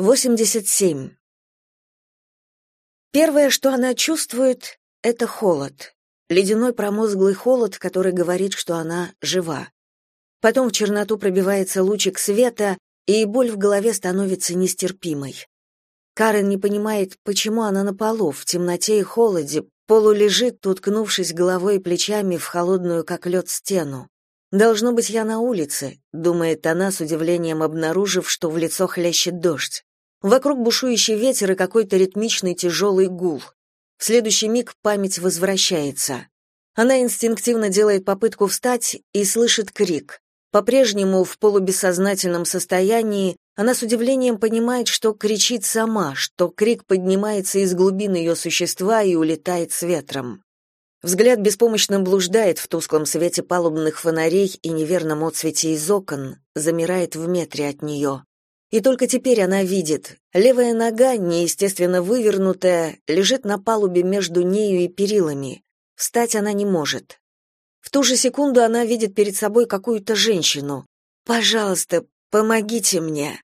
87. Первое, что она чувствует, это холод. Ледяной промозглый холод, который говорит, что она жива. Потом в черноту пробивается лучик света, и боль в голове становится нестерпимой. Карен не понимает, почему она на полу, в темноте и холоде, полулежит, уткнувшись головой и плечами в холодную, как лед, стену. «Должно быть, я на улице», — думает она с удивлением, обнаружив, что в лицо хлещет дождь. Вокруг бушующий ветер и какой-то ритмичный тяжелый гул. В следующий миг память возвращается. Она инстинктивно делает попытку встать и слышит крик. По-прежнему в полубессознательном состоянии она с удивлением понимает, что кричит сама, что крик поднимается из глубин ее существа и улетает с ветром. Взгляд беспомощно блуждает в тусклом свете палубных фонарей и неверном отсвете из окон, замирает в метре от нее. И только теперь она видит. Левая нога, неестественно вывернутая, лежит на палубе между нею и перилами. Встать она не может. В ту же секунду она видит перед собой какую-то женщину. «Пожалуйста, помогите мне».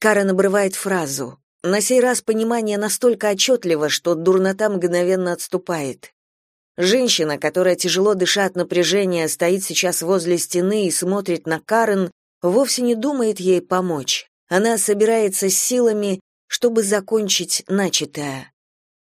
Карен обрывает фразу. На сей раз понимание настолько отчетливо, что дурнота мгновенно отступает. Женщина, которая тяжело дыша от напряжения, стоит сейчас возле стены и смотрит на Карен, вовсе не думает ей помочь. Она собирается с силами, чтобы закончить начатое.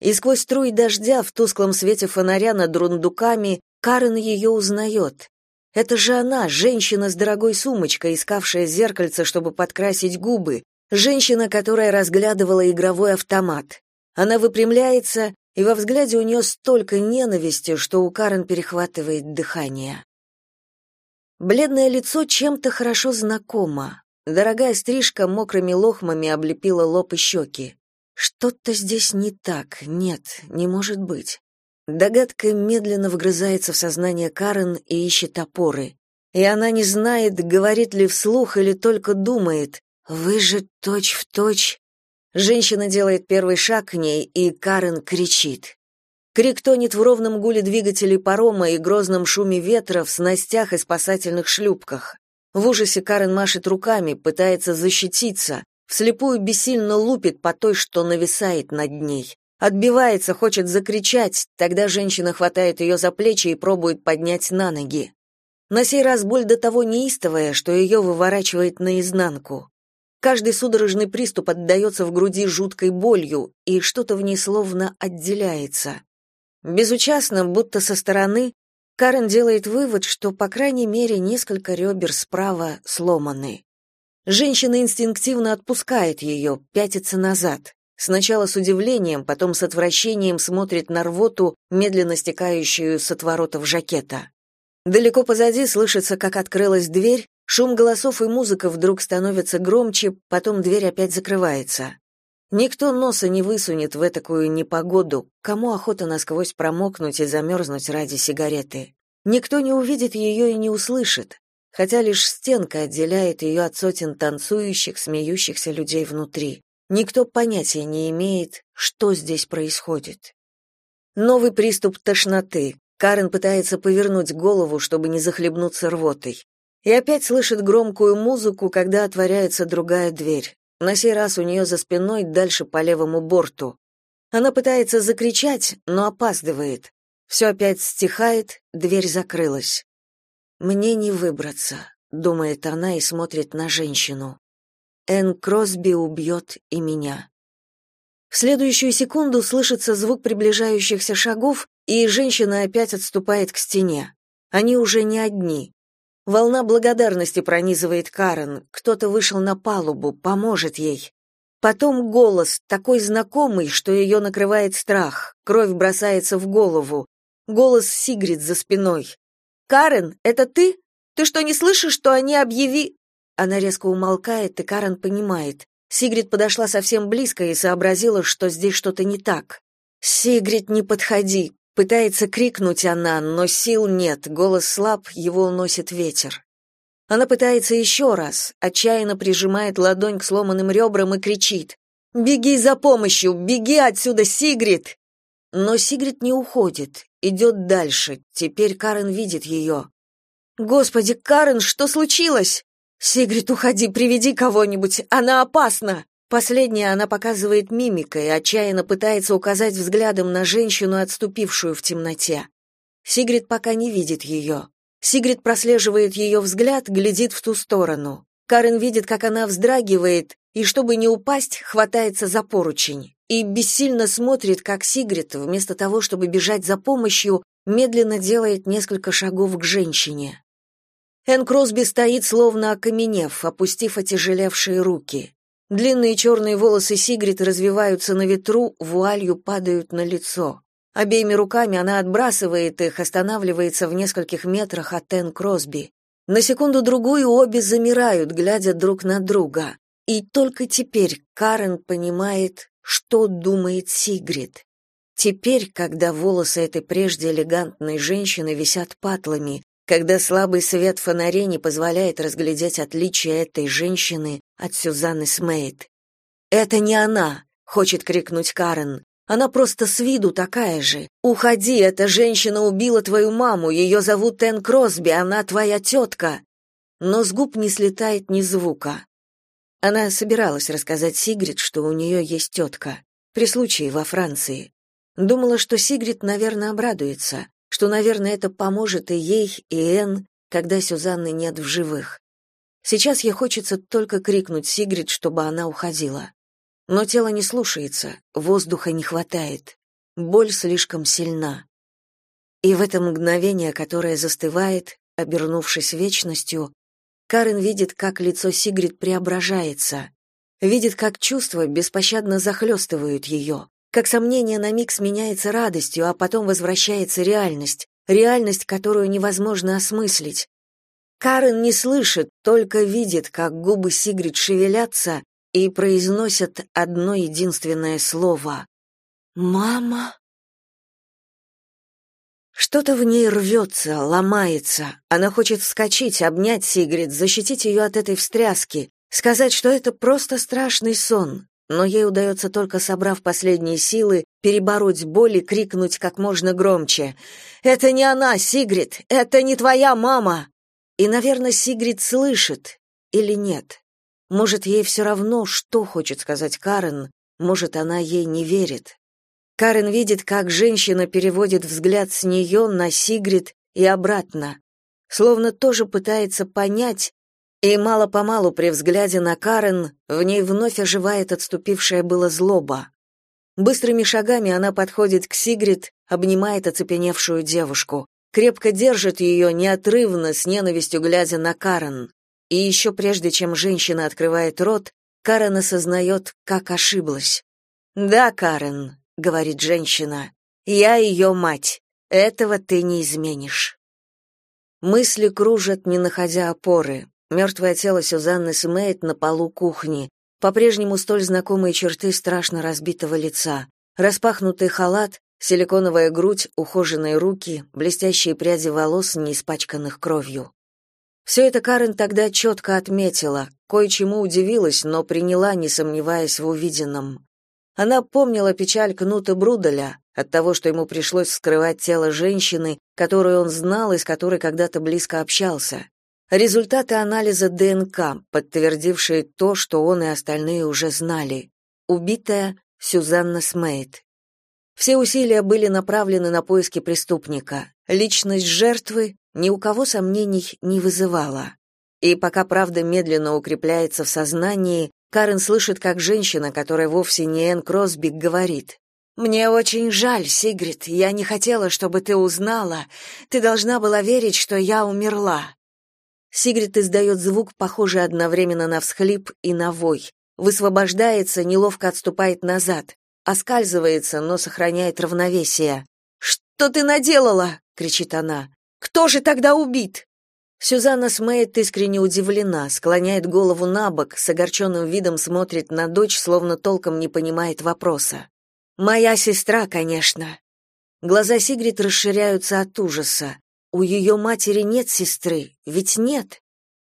И сквозь струи дождя в тусклом свете фонаря над рундуками Карен ее узнает. Это же она, женщина с дорогой сумочкой, искавшая зеркальце, чтобы подкрасить губы, женщина, которая разглядывала игровой автомат. Она выпрямляется, и во взгляде у нее столько ненависти, что у Карен перехватывает дыхание. Бледное лицо чем-то хорошо знакомо. Дорогая стрижка мокрыми лохмами облепила лоб и щеки. Что-то здесь не так, нет, не может быть. Догадка медленно вгрызается в сознание Карен и ищет опоры. И она не знает, говорит ли вслух или только думает. «Вы же точь-в-точь...» Женщина делает первый шаг к ней, и Карен кричит. Крик тонет в ровном гуле двигателей парома и грозном шуме ветра в снастях и спасательных шлюпках. В ужасе Карен машет руками, пытается защититься, вслепую бессильно лупит по той, что нависает над ней. Отбивается, хочет закричать, тогда женщина хватает ее за плечи и пробует поднять на ноги. На сей раз боль до того неистовая, что ее выворачивает наизнанку. Каждый судорожный приступ отдается в груди жуткой болью, и что-то в ней словно отделяется. Безучастно, будто со стороны, Карен делает вывод, что, по крайней мере, несколько ребер справа сломаны. Женщина инстинктивно отпускает ее, пятится назад. Сначала с удивлением, потом с отвращением смотрит на рвоту, медленно стекающую с отворотов жакета. Далеко позади слышится, как открылась дверь, шум голосов и музыка вдруг становятся громче, потом дверь опять закрывается. Никто носа не высунет в такую непогоду, кому охота насквозь промокнуть и замерзнуть ради сигареты. Никто не увидит ее и не услышит, хотя лишь стенка отделяет ее от сотен танцующих, смеющихся людей внутри. Никто понятия не имеет, что здесь происходит. Новый приступ тошноты. Карен пытается повернуть голову, чтобы не захлебнуться рвотой. И опять слышит громкую музыку, когда отворяется другая дверь. На сей раз у нее за спиной дальше по левому борту. Она пытается закричать, но опаздывает. Все опять стихает, дверь закрылась. «Мне не выбраться», — думает она и смотрит на женщину. «Энн Кросби убьет и меня». В следующую секунду слышится звук приближающихся шагов, и женщина опять отступает к стене. Они уже не одни. Волна благодарности пронизывает Карен. Кто-то вышел на палубу, поможет ей. Потом голос, такой знакомый, что ее накрывает страх. Кровь бросается в голову. Голос Сигрид за спиной. «Карен, это ты? Ты что, не слышишь, что они объяви...» Она резко умолкает, и Карен понимает. Сигрид подошла совсем близко и сообразила, что здесь что-то не так. «Сигрид, не подходи!» Пытается крикнуть она, но сил нет, голос слаб, его уносит ветер. Она пытается еще раз, отчаянно прижимает ладонь к сломанным ребрам и кричит. «Беги за помощью! Беги отсюда, Сигрид!» Но Сигрид не уходит, идет дальше. Теперь Карен видит ее. «Господи, Карен, что случилось?» «Сигрид, уходи, приведи кого-нибудь, она опасна!» Последнее она показывает мимикой, отчаянно пытается указать взглядом на женщину, отступившую в темноте. Сигрид пока не видит ее. Сигрид прослеживает ее взгляд, глядит в ту сторону. Карен видит, как она вздрагивает, и, чтобы не упасть, хватается за поручень. И бессильно смотрит, как Сигрид, вместо того, чтобы бежать за помощью, медленно делает несколько шагов к женщине. Энн Кросби стоит, словно окаменев, опустив отяжелевшие руки. Длинные черные волосы Сигрид развиваются на ветру, вуалью падают на лицо. Обеими руками она отбрасывает их, останавливается в нескольких метрах от Энн Кросби. На секунду-другую обе замирают, глядя друг на друга. И только теперь Карен понимает, что думает Сигрид. Теперь, когда волосы этой прежде элегантной женщины висят патлами, когда слабый свет фонарей не позволяет разглядеть отличие этой женщины от Сюзанны Смейт. «Это не она!» — хочет крикнуть Карен. «Она просто с виду такая же. Уходи, эта женщина убила твою маму, ее зовут Энн Кросби, она твоя тетка!» Но с губ не слетает ни звука. Она собиралась рассказать Сигрид, что у нее есть тетка, при случае во Франции. Думала, что Сигрид, наверное, обрадуется, что, наверное, это поможет и ей, и Энн, когда Сюзанны нет в живых. Сейчас ей хочется только крикнуть Сигрид, чтобы она уходила. Но тело не слушается, воздуха не хватает. Боль слишком сильна. И в это мгновение, которое застывает, обернувшись вечностью, Карен видит, как лицо Сигрид преображается, видит, как чувства беспощадно захлестывают ее как сомнение на миг сменяется радостью, а потом возвращается реальность, реальность, которую невозможно осмыслить. Карен не слышит, только видит, как губы Сигрид шевелятся и произносят одно единственное слово «Мама». Что-то в ней рвется, ломается. Она хочет вскочить, обнять Сигрид, защитить ее от этой встряски, сказать, что это просто страшный сон, но ей удается только собрав последние силы, перебороть боль и крикнуть как можно громче: "Это не она, Сигрид, это не твоя мама!" И, наверное, Сигрид слышит или нет. Может, ей все равно, что хочет сказать Карен, может, она ей не верит. Карен видит, как женщина переводит взгляд с нее на Сигрид и обратно, словно тоже пытается понять, и мало-помалу при взгляде на Карен в ней вновь оживает отступившая была злоба. Быстрыми шагами она подходит к Сигрид, обнимает оцепеневшую девушку, крепко держит ее неотрывно, с ненавистью глядя на Карен. И еще прежде, чем женщина открывает рот, Карен осознает, как ошиблась. «Да, Карен», — говорит женщина, — «я ее мать. Этого ты не изменишь». Мысли кружат, не находя опоры. Мертвое тело Сюзанны Смейт на полу кухни, по-прежнему столь знакомые черты страшно разбитого лица, распахнутый халат, силиконовая грудь, ухоженные руки, блестящие пряди волос, не испачканных кровью. Все это Карен тогда четко отметила, кое-чему удивилась, но приняла, не сомневаясь в увиденном. Она помнила печаль Кнута Бруделя от того, что ему пришлось скрывать тело женщины, которую он знал и с которой когда-то близко общался. Результаты анализа ДНК, подтвердившие то, что он и остальные уже знали. Убитая Сюзанна Смейт. Все усилия были направлены на поиски преступника. Личность жертвы ни у кого сомнений не вызывала. И пока правда медленно укрепляется в сознании, Карен слышит, как женщина, которая вовсе не Энн Кросби, говорит: «Мне очень жаль, Сигрид, я не хотела, чтобы ты узнала. Ты должна была верить, что я умерла. Сигрид издает звук, похожий одновременно на всхлип и на вой. Высвобождается, неловко отступает назад. Оскальзывается, но сохраняет равновесие. «Что ты наделала?» — кричит она. «Кто же тогда убит?» Сюзанна Смейт искренне удивлена, склоняет голову на бок, с огорченным видом смотрит на дочь, словно толком не понимает вопроса. «Моя сестра, конечно». Глаза Сигрид расширяются от ужаса. У ее матери нет сестры, ведь нет.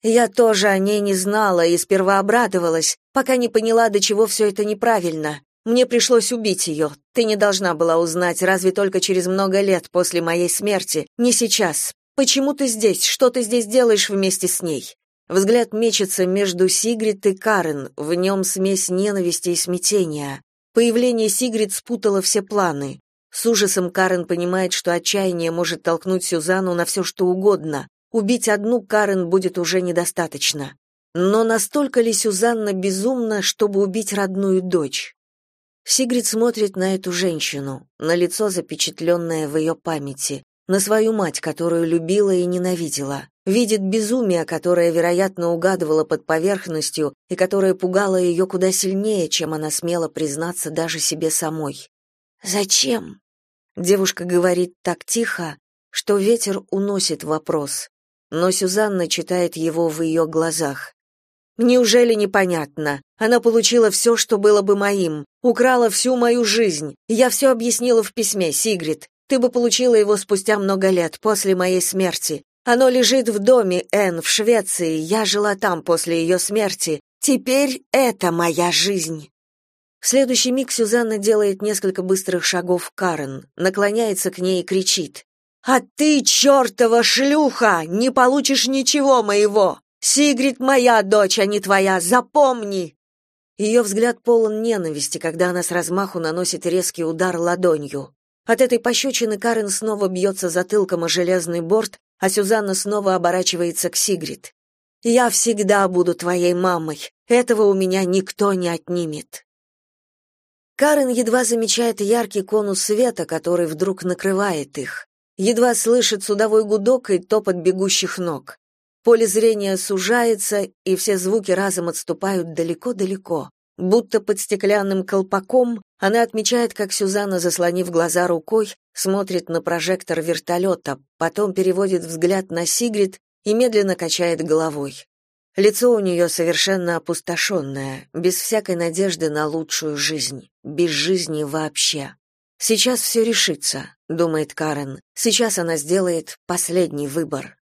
Я тоже о ней не знала и сперва обрадовалась, пока не поняла, до чего все это неправильно. Мне пришлось убить ее. Ты не должна была узнать, разве только через много лет после моей смерти, не сейчас. Почему ты здесь? Что ты здесь делаешь вместе с ней? Взгляд мечется между Сигрид и Карен, в нем смесь ненависти и смятения. Появление Сигрид спутало все планы. С ужасом Карен понимает, что отчаяние может толкнуть Сюзанну на все, что угодно. Убить одну Карен будет уже недостаточно. Но настолько ли Сюзанна безумна, чтобы убить родную дочь? Сигрид смотрит на эту женщину, на лицо, запечатленное в ее памяти, на свою мать, которую любила и ненавидела видит безумие, которое, вероятно, угадывала под поверхностью и которое пугало ее куда сильнее, чем она смела признаться даже себе самой. «Зачем?» Девушка говорит так тихо, что ветер уносит вопрос, но Сюзанна читает его в ее глазах. Неужели непонятно? Она получила все, что было бы моим, украла всю мою жизнь. Я все объяснила в письме, Сигрид. Ты бы получила его спустя много лет, после моей смерти. Оно лежит в доме Энн в Швеции. Я жила там после ее смерти. Теперь это моя жизнь. В следующий миг Сюзанна делает несколько быстрых шагов к Карен, наклоняется к ней и кричит: "А ты чертова шлюха, не получишь ничего моего. Сигрид моя дочь, а не твоя, запомни". Ее взгляд полон ненависти, когда она с размаху наносит резкий удар ладонью. От этой пощечины Карен снова бьется затылком о железный борт, а Сюзанна снова оборачивается к Сигрид. «Я всегда буду твоей мамой. Этого у меня никто не отнимет». Карен едва замечает яркий конус света, который вдруг накрывает их. Едва слышит судовой гудок и топот бегущих ног. Поле зрения сужается, и все звуки разом отступают далеко-далеко. Будто под стеклянным колпаком она отмечает, как Сюзанна, заслонив глаза рукой, смотрит на прожектор вертолета, потом переводит взгляд на Сигрид и медленно качает головой. Лицо у нее совершенно опустошенное, без всякой надежды на лучшую жизнь, без жизни вообще. Сейчас все решится, думает Карен. Сейчас она сделает последний выбор.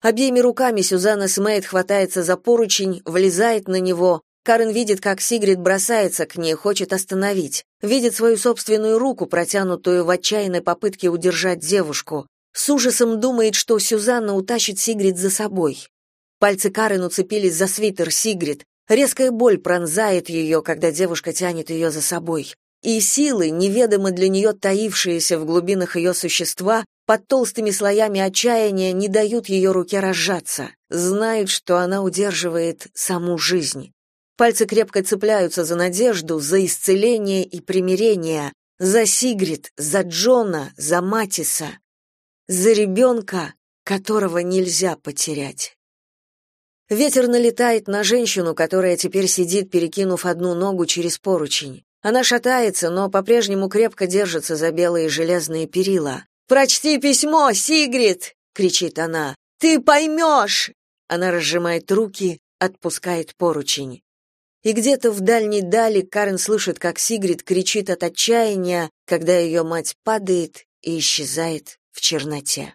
Обеими руками Сюзанна Смейт хватается за поручень, влезает на него, Карен видит, как Сигрид бросается к ней, хочет остановить. Видит свою собственную руку, протянутую в отчаянной попытке удержать девушку. С ужасом думает, что Сюзанна утащит Сигрид за собой. Пальцы Карен уцепились за свитер Сигрид. Резкая боль пронзает ее, когда девушка тянет ее за собой. И силы, неведомо для нее таившиеся в глубинах ее существа, под толстыми слоями отчаяния не дают ее руке разжаться, знают, что она удерживает саму жизнь. Пальцы крепко цепляются за надежду, за исцеление и примирение, за Сигрид, за Джона, за Матиса, за ребенка, которого нельзя потерять. Ветер налетает на женщину, которая теперь сидит, перекинув одну ногу через поручень. Она шатается, но по-прежнему крепко держится за белые железные перила. «Прочти письмо, Сигрид!» — кричит она. «Ты поймешь!» Она разжимает руки, отпускает поручень и где-то в дальней дали Карен слышит, как Сигрид кричит от отчаяния, когда ее мать падает и исчезает в черноте.